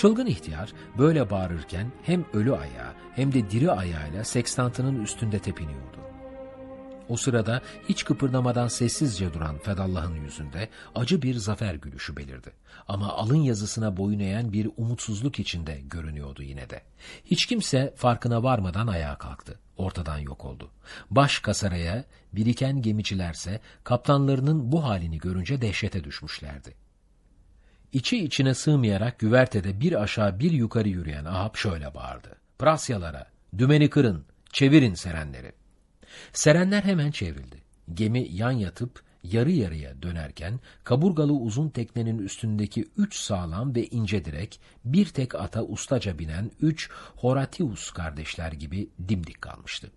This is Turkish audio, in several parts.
Çılgın ihtiyar böyle bağırırken hem ölü ayağı hem de diri ayağıyla sekstantının üstünde tepiniyordu. O sırada hiç kıpırdamadan sessizce duran Fedallah'ın yüzünde acı bir zafer gülüşü belirdi. Ama alın yazısına boyun eğen bir umutsuzluk içinde görünüyordu yine de. Hiç kimse farkına varmadan ayağa kalktı. Ortadan yok oldu. Baş kasaraya biriken gemicilerse kaptanlarının bu halini görünce dehşete düşmüşlerdi. İçi içine sığmayarak güvertede bir aşağı bir yukarı yürüyen Ahab şöyle bağırdı. Prasyalara, dümeni kırın, çevirin serenleri. Serenler hemen çevrildi. Gemi yan yatıp yarı yarıya dönerken kaburgalı uzun teknenin üstündeki üç sağlam ve ince direk bir tek ata ustaca binen üç Horatius kardeşler gibi dimdik kalmıştı.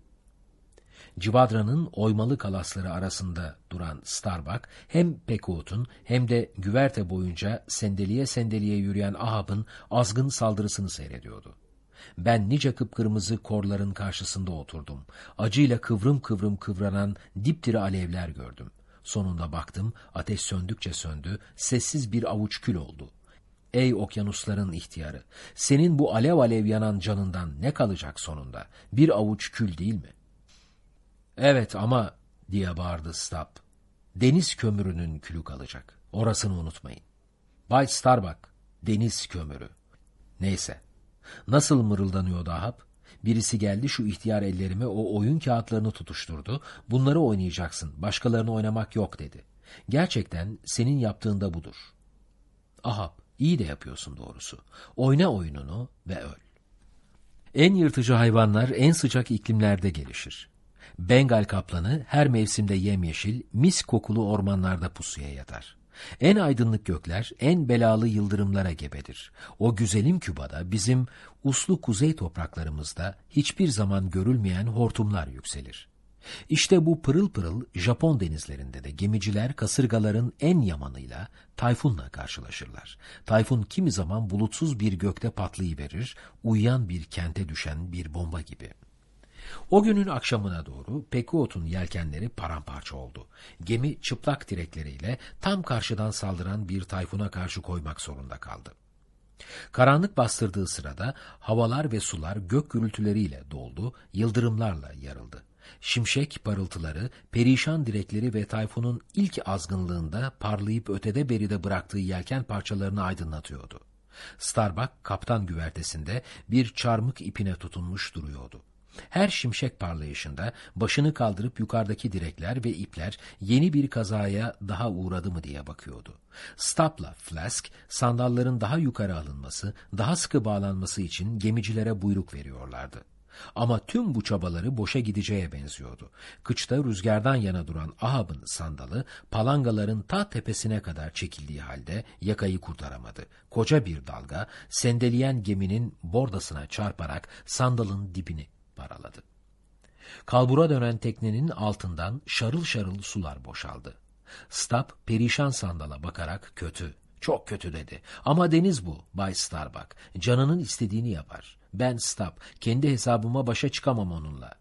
Civadra'nın oymalı kalasları arasında duran Starbuck hem Pekut'un hem de güverte boyunca sendeliye sendeliye yürüyen Ahab'ın azgın saldırısını seyrediyordu. Ben nice kıpkırmızı korların karşısında oturdum. Acıyla kıvrım kıvrım kıvranan dipdiri alevler gördüm. Sonunda baktım, ateş söndükçe söndü, sessiz bir avuç kül oldu. Ey okyanusların ihtiyarı, senin bu alev alev yanan canından ne kalacak sonunda? Bir avuç kül değil mi? Evet ama, diye bağırdı Stab. Deniz kömürünün külü kalacak. Orasını unutmayın. Bay Starbuck, deniz kömürü. Neyse, Nasıl mırıldanıyordu Ahab? Birisi geldi şu ihtiyar ellerime o oyun kağıtlarını tutuşturdu. Bunları oynayacaksın, başkalarını oynamak yok dedi. Gerçekten senin yaptığında budur. Ahab, iyi de yapıyorsun doğrusu. Oyna oyununu ve öl. En yırtıcı hayvanlar en sıcak iklimlerde gelişir. Bengal kaplanı her mevsimde yemyeşil, mis kokulu ormanlarda pusuya yatar. En aydınlık gökler en belalı yıldırımlara gebedir. O güzelim Küba'da bizim uslu kuzey topraklarımızda hiçbir zaman görülmeyen hortumlar yükselir. İşte bu pırıl pırıl Japon denizlerinde de gemiciler kasırgaların en yamanıyla tayfunla karşılaşırlar. Tayfun kimi zaman bulutsuz bir gökte patlayıverir, uyuyan bir kente düşen bir bomba gibi.'' O günün akşamına doğru Pekuot'un yelkenleri paramparça oldu. Gemi çıplak direkleriyle tam karşıdan saldıran bir tayfuna karşı koymak zorunda kaldı. Karanlık bastırdığı sırada havalar ve sular gök gürültüleriyle doldu, yıldırımlarla yarıldı. Şimşek parıltıları, perişan direkleri ve tayfunun ilk azgınlığında parlayıp ötede beride bıraktığı yelken parçalarını aydınlatıyordu. Starbuck kaptan güvertesinde bir çarmık ipine tutunmuş duruyordu. Her şimşek parlayışında başını kaldırıp yukarıdaki direkler ve ipler yeni bir kazaya daha uğradı mı diye bakıyordu. Stapla Flask sandalların daha yukarı alınması, daha sıkı bağlanması için gemicilere buyruk veriyorlardı. Ama tüm bu çabaları boşa gideceğe benziyordu. Kıçta rüzgardan yana duran Ahab'ın sandalı palangaların ta tepesine kadar çekildiği halde yakayı kurtaramadı. Koca bir dalga sendeleyen geminin bordasına çarparak sandalın dibini paraladı. Kalbura dönen teknenin altından şarıl şarıl sular boşaldı. Stab perişan sandala bakarak kötü, çok kötü dedi. Ama deniz bu, Bay Starbuck. Canının istediğini yapar. Ben Stab, kendi hesabıma başa çıkamam onunla.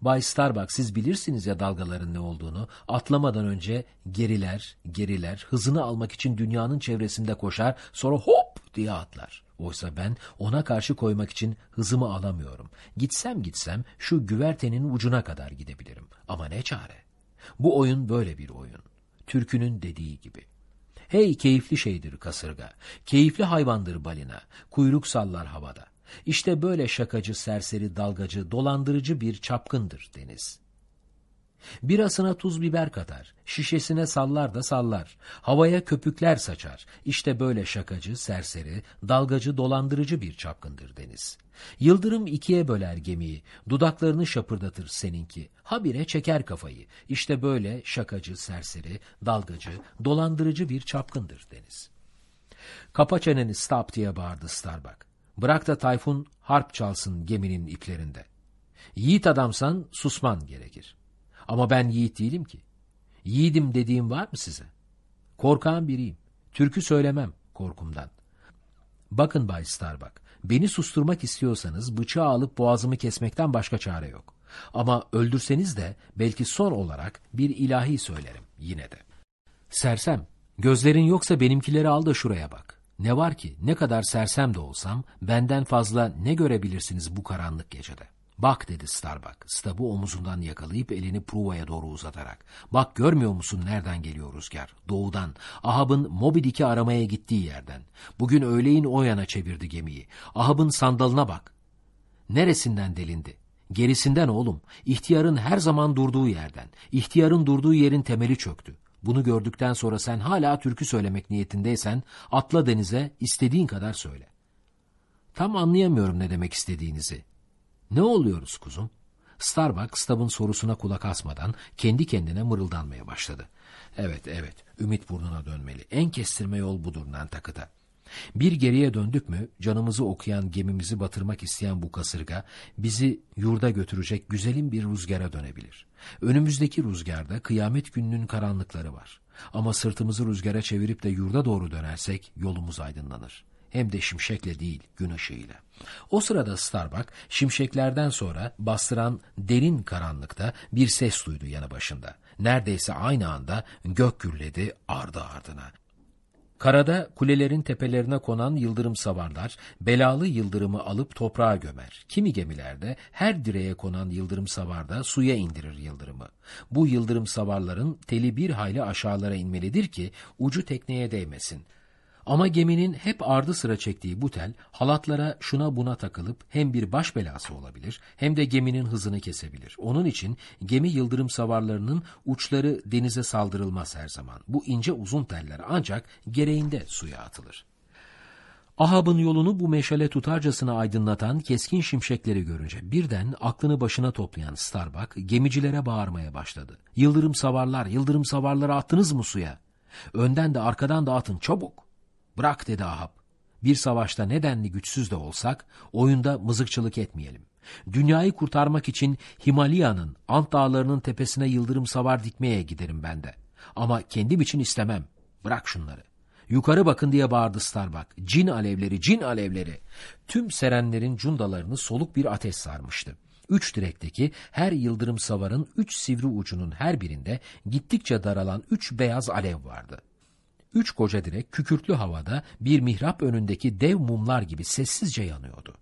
Bay Starbuck siz bilirsiniz ya dalgaların ne olduğunu. Atlamadan önce geriler, geriler, hızını almak için dünyanın çevresinde koşar, sonra hop diye atlar. Oysa ben ona karşı koymak için hızımı alamıyorum. Gitsem gitsem şu güvertenin ucuna kadar gidebilirim. Ama ne çare? Bu oyun böyle bir oyun. Türkünün dediği gibi. Hey keyifli şeydir kasırga, keyifli hayvandır balina, kuyruk sallar havada. İşte böyle şakacı, serseri, dalgacı, dolandırıcı bir çapkındır deniz. Birasına tuz biber katar, şişesine sallar da sallar, havaya köpükler saçar. İşte böyle şakacı, serseri, dalgacı, dolandırıcı bir çapkındır deniz. Yıldırım ikiye böler gemiyi, dudaklarını şapırdatır seninki, habire çeker kafayı. İşte böyle şakacı, serseri, dalgacı, dolandırıcı bir çapkındır deniz. Kapa çeneni stop diye bağırdı Starbuck. Bırak da Tayfun harp çalsın geminin iplerinde. Yiğit adamsan susman gerekir. Ama ben yiğit değilim ki. Yiğidim dediğim var mı size? Korkağın biriyim. Türkü söylemem korkumdan. Bakın Bay Starbuck, beni susturmak istiyorsanız bıçağı alıp boğazımı kesmekten başka çare yok. Ama öldürseniz de belki son olarak bir ilahi söylerim yine de. Sersem, gözlerin yoksa benimkileri al da şuraya bak. Ne var ki ne kadar sersem de olsam benden fazla ne görebilirsiniz bu karanlık gecede? Bak dedi Starbuck, Stab'ı omuzundan yakalayıp elini Pruva'ya doğru uzatarak. Bak görmüyor musun nereden geliyor rüzgar? Doğudan. Ahab'ın Moby Dick'i aramaya gittiği yerden. Bugün öğleyin o yana çevirdi gemiyi. Ahab'ın sandalına bak. Neresinden delindi? Gerisinden oğlum. İhtiyarın her zaman durduğu yerden. İhtiyarın durduğu yerin temeli çöktü. Bunu gördükten sonra sen hala türkü söylemek niyetindeysen atla denize istediğin kadar söyle. Tam anlayamıyorum ne demek istediğinizi. Ne oluyoruz kuzum? Starbuck, Stubb'ın sorusuna kulak asmadan kendi kendine mırıldanmaya başladı. Evet, evet, ümit burnuna dönmeli. En kestirme yol budur Nantakı'da. Bir geriye döndük mü, canımızı okuyan gemimizi batırmak isteyen bu kasırga, bizi yurda götürecek güzelim bir rüzgara dönebilir. Önümüzdeki rüzgarda kıyamet gününün karanlıkları var. Ama sırtımızı rüzgara çevirip de yurda doğru dönersek yolumuz aydınlanır hem de şimşekle değil gün ışığıyla. O sırada Starbuck şimşeklerden sonra bastıran derin karanlıkta bir ses duydu yanı başında. Neredeyse aynı anda gök gürledi ardı ardına. Karada kulelerin tepelerine konan yıldırım savarlar belalı yıldırımı alıp toprağa gömer. Kimi gemilerde her direğe konan yıldırım savarda suya indirir yıldırımı. Bu yıldırım savarların teli bir hayli aşağılara inmelidir ki ucu tekneye değmesin. Ama geminin hep ardı sıra çektiği bu tel halatlara şuna buna takılıp hem bir baş belası olabilir hem de geminin hızını kesebilir. Onun için gemi yıldırım savarlarının uçları denize saldırılmaz her zaman. Bu ince uzun teller ancak gereğinde suya atılır. Ahab'ın yolunu bu meşale tutarcasına aydınlatan keskin şimşekleri görünce birden aklını başına toplayan Starbuck gemicilere bağırmaya başladı. Yıldırım savarlar, yıldırım savarları attınız mı suya? Önden de arkadan da atın çabuk. Bırak dedi Ahab. Bir savaşta nedenli güçsüz de olsak oyunda mızıkçılık etmeyelim. Dünyayı kurtarmak için Himalaya'nın, Ant dağlarının tepesine yıldırım savar dikmeye giderim ben de. Ama kendim için istemem. Bırak şunları. Yukarı bakın diye bağırdı Starbuck. Cin alevleri, cin alevleri. Tüm serenlerin cundalarını soluk bir ateş sarmıştı. Üç direkteki her yıldırım savarın üç sivri ucunun her birinde gittikçe daralan üç beyaz alev vardı. Üç koca direk kükürtlü havada bir mihrap önündeki dev mumlar gibi sessizce yanıyordu.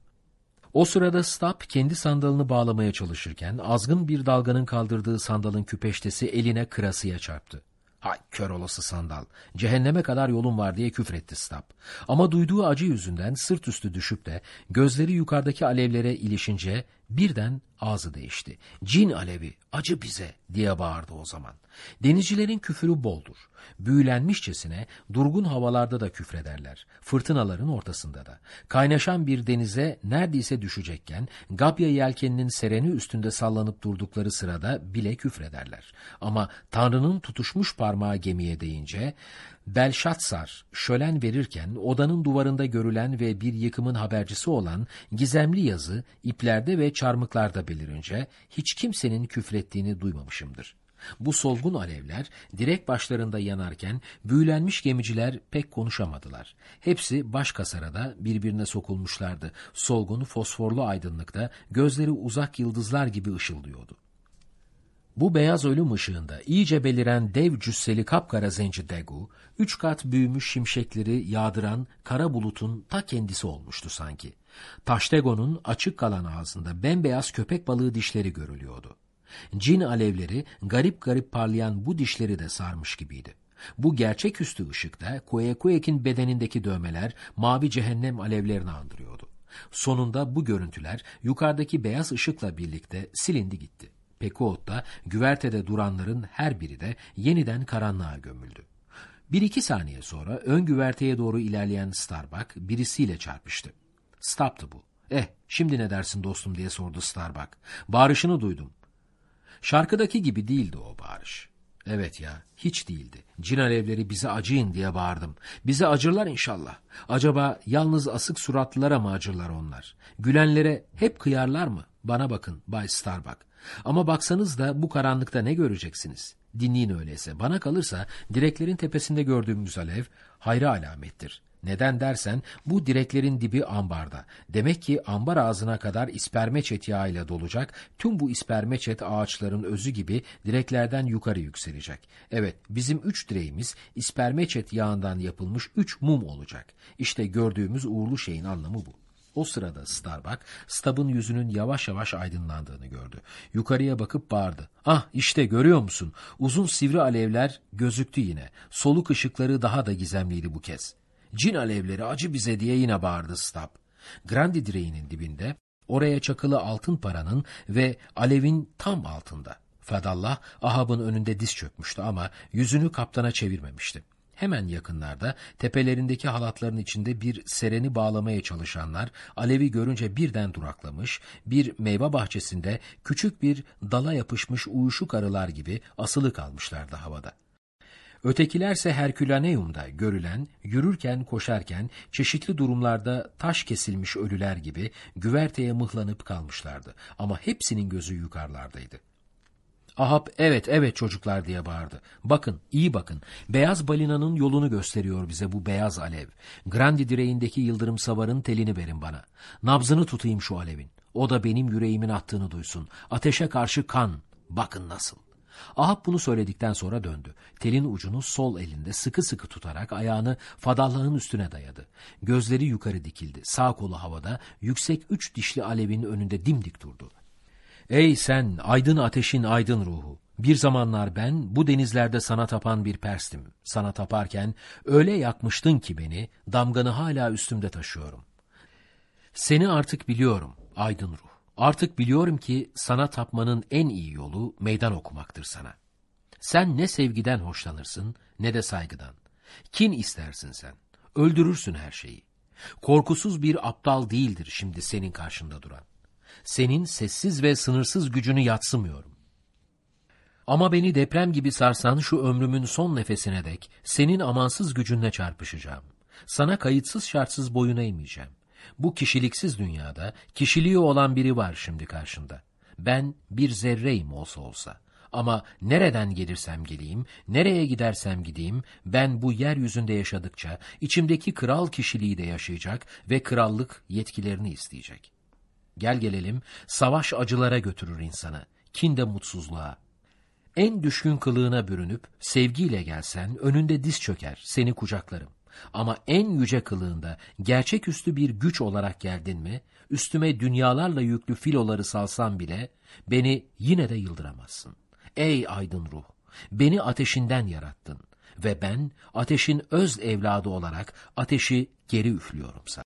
O sırada Stab kendi sandalını bağlamaya çalışırken azgın bir dalganın kaldırdığı sandalın küpeştesi eline kırasıya çarptı. Hay kör olası sandal, cehenneme kadar yolun var diye küfretti Stab. Ama duyduğu acı yüzünden sırt üstü düşüp de gözleri yukarıdaki alevlere ilişince birden ağzı değişti. Cin alevi, acı bize diye bağırdı o zaman. Denizcilerin küfürü boldur. Büyülenmişçesine durgun havalarda da küfrederler. Fırtınaların ortasında da. Kaynaşan bir denize neredeyse düşecekken Gabya yelkeninin sereni üstünde sallanıp durdukları sırada bile küfrederler. Ama Tanrı'nın tutuşmuş parmağı gemiye değince Belşatsar şölen verirken odanın duvarında görülen ve bir yıkımın habercisi olan gizemli yazı iplerde ve çarmıklarda belirince hiç kimsenin küfrettiğini duymamışımdır. Bu solgun alevler direk başlarında yanarken büyülenmiş gemiciler pek konuşamadılar. Hepsi baş kasarada birbirine sokulmuşlardı. Solgun fosforlu aydınlıkta gözleri uzak yıldızlar gibi ışıldıyordu. Bu beyaz ölüm ışığında iyice beliren dev cüsseli kapkara zenci Degu, üç kat büyümüş şimşekleri yağdıran kara bulutun ta kendisi olmuştu sanki. Taştego'nun açık kalan ağzında bembeyaz köpek balığı dişleri görülüyordu. Cin alevleri garip garip parlayan bu dişleri de sarmış gibiydi. Bu gerçeküstü ışıkta Kuekuek'in bedenindeki dövmeler mavi cehennem alevlerini andırıyordu. Sonunda bu görüntüler yukarıdaki beyaz ışıkla birlikte silindi gitti. Pekuot'ta güvertede duranların her biri de yeniden karanlığa gömüldü. Bir iki saniye sonra ön güverteye doğru ilerleyen Starbuck birisiyle çarpıştı. Stop'tu bu. Eh, şimdi ne dersin dostum diye sordu Starbuck. Bağırışını duydum. Şarkıdaki gibi değildi o bağırış. Evet ya, hiç değildi. Cin alevleri bize acıyın diye bağırdım. Bize acırlar inşallah. Acaba yalnız asık suratlılara mı acırlar onlar? Gülenlere hep kıyarlar mı? Bana bakın Bay Starbuck. Ama baksanız da bu karanlıkta ne göreceksiniz? Dinleyin öyleyse. Bana kalırsa direklerin tepesinde gördüğümüz alev hayra alamettir. Neden dersen bu direklerin dibi ambarda. Demek ki ambar ağzına kadar ispermeçet yağıyla dolacak. Tüm bu ispermeçet ağaçların özü gibi direklerden yukarı yükselecek. Evet bizim üç direğimiz ispermeçet yağından yapılmış üç mum olacak. İşte gördüğümüz uğurlu şeyin anlamı bu. O sırada Starbuck, Stubb'ın yüzünün yavaş yavaş aydınlandığını gördü. Yukarıya bakıp bağırdı. Ah işte görüyor musun? Uzun sivri alevler gözüktü yine. Soluk ışıkları daha da gizemliydi bu kez. Cin alevleri acı bize diye yine bağırdı Stubb. Grandi direğinin dibinde, oraya çakılı altın paranın ve alevin tam altında. Fedallah Ahab'ın önünde diz çökmüştü ama yüzünü kaptana çevirmemişti. Hemen yakınlarda tepelerindeki halatların içinde bir sereni bağlamaya çalışanlar alevi görünce birden duraklamış, bir meyve bahçesinde küçük bir dala yapışmış uyuşuk arılar gibi asılı kalmışlardı havada. Ötekilerse Herkülaneum'da görülen, yürürken koşarken çeşitli durumlarda taş kesilmiş ölüler gibi güverteye mıhlanıp kalmışlardı. Ama hepsinin gözü yukarılardaydı. Ahab evet evet çocuklar diye bağırdı. Bakın iyi bakın beyaz balinanın yolunu gösteriyor bize bu beyaz alev. Grandi direğindeki yıldırım savarın telini verin bana. Nabzını tutayım şu alevin. O da benim yüreğimin attığını duysun. Ateşe karşı kan. Bakın nasıl. Ahab bunu söyledikten sonra döndü. Telin ucunu sol elinde sıkı sıkı tutarak ayağını fadallağın üstüne dayadı. Gözleri yukarı dikildi. Sağ kolu havada yüksek üç dişli alevin önünde dimdik durdu. Ey sen aydın ateşin aydın ruhu! Bir zamanlar ben bu denizlerde sana tapan bir perstim. Sana taparken öyle yakmıştın ki beni, damganı hala üstümde taşıyorum. Seni artık biliyorum, aydın ruh. Artık biliyorum ki sana tapmanın en iyi yolu meydan okumaktır sana. Sen ne sevgiden hoşlanırsın ne de saygıdan. Kin istersin sen. Öldürürsün her şeyi. Korkusuz bir aptal değildir şimdi senin karşında duran. Senin sessiz ve sınırsız gücünü yatsımıyorum. Ama beni deprem gibi sarsan şu ömrümün son nefesine dek senin amansız gücünle çarpışacağım. Sana kayıtsız şartsız boyun eğmeyeceğim. Bu kişiliksiz dünyada kişiliği olan biri var şimdi karşında. Ben bir zerreyim olsa olsa. Ama nereden gelirsem geleyim, nereye gidersem gideyim, ben bu yeryüzünde yaşadıkça içimdeki kral kişiliği de yaşayacak ve krallık yetkilerini isteyecek. Gel gelelim, savaş acılara götürür insanı, kin de mutsuzluğa. En düşkün kılığına bürünüp sevgiyle gelsen önünde diz çöker, seni kucaklarım. Ama en yüce kılığında gerçeküstü bir güç olarak geldin mi, üstüme dünyalarla yüklü filoları salsam bile beni yine de yıldıramazsın. Ey aydın ruh, beni ateşinden yarattın ve ben ateşin öz evladı olarak ateşi geri üflüyorum sana.